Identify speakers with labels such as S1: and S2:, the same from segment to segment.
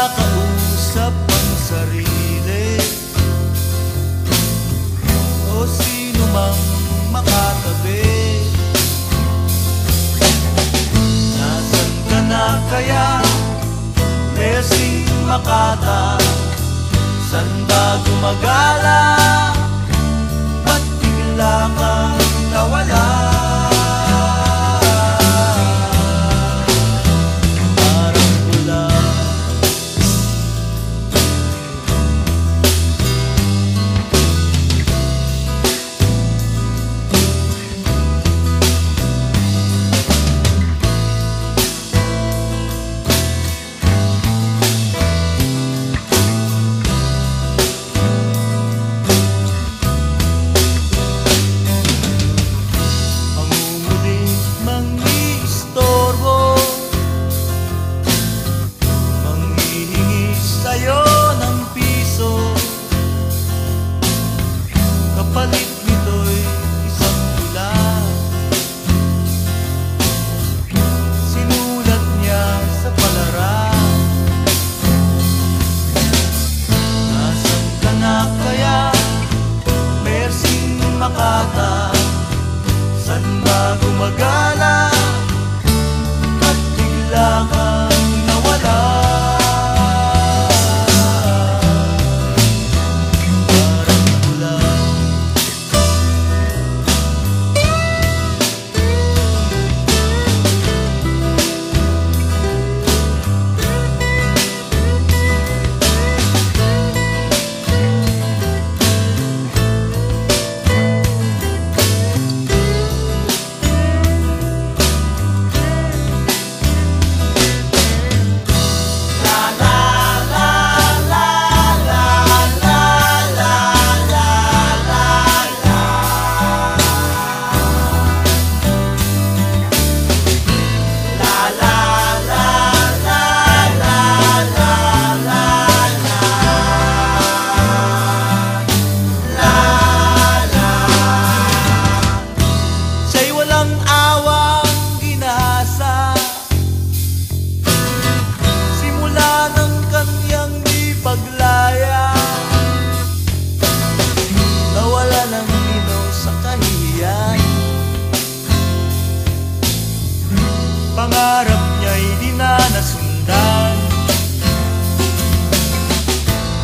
S1: nakakausap ang sarili O sino mang makatabi Nasaan ka na kaya? Blessing Makata San ba gumagala? Kapalit nito'y isang tula Sinulat niya sa palaran Nasaan ka na kaya? Mersing Makata San ba gumagala?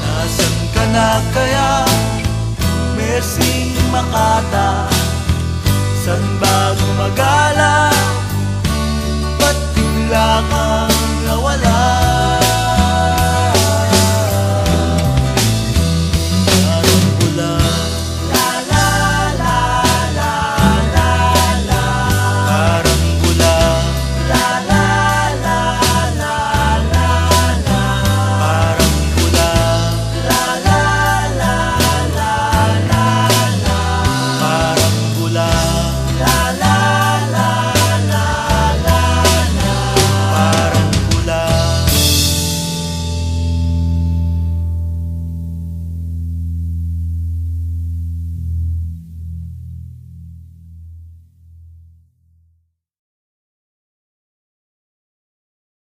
S1: Nasaan ka na kaya? Mersing Makata San ba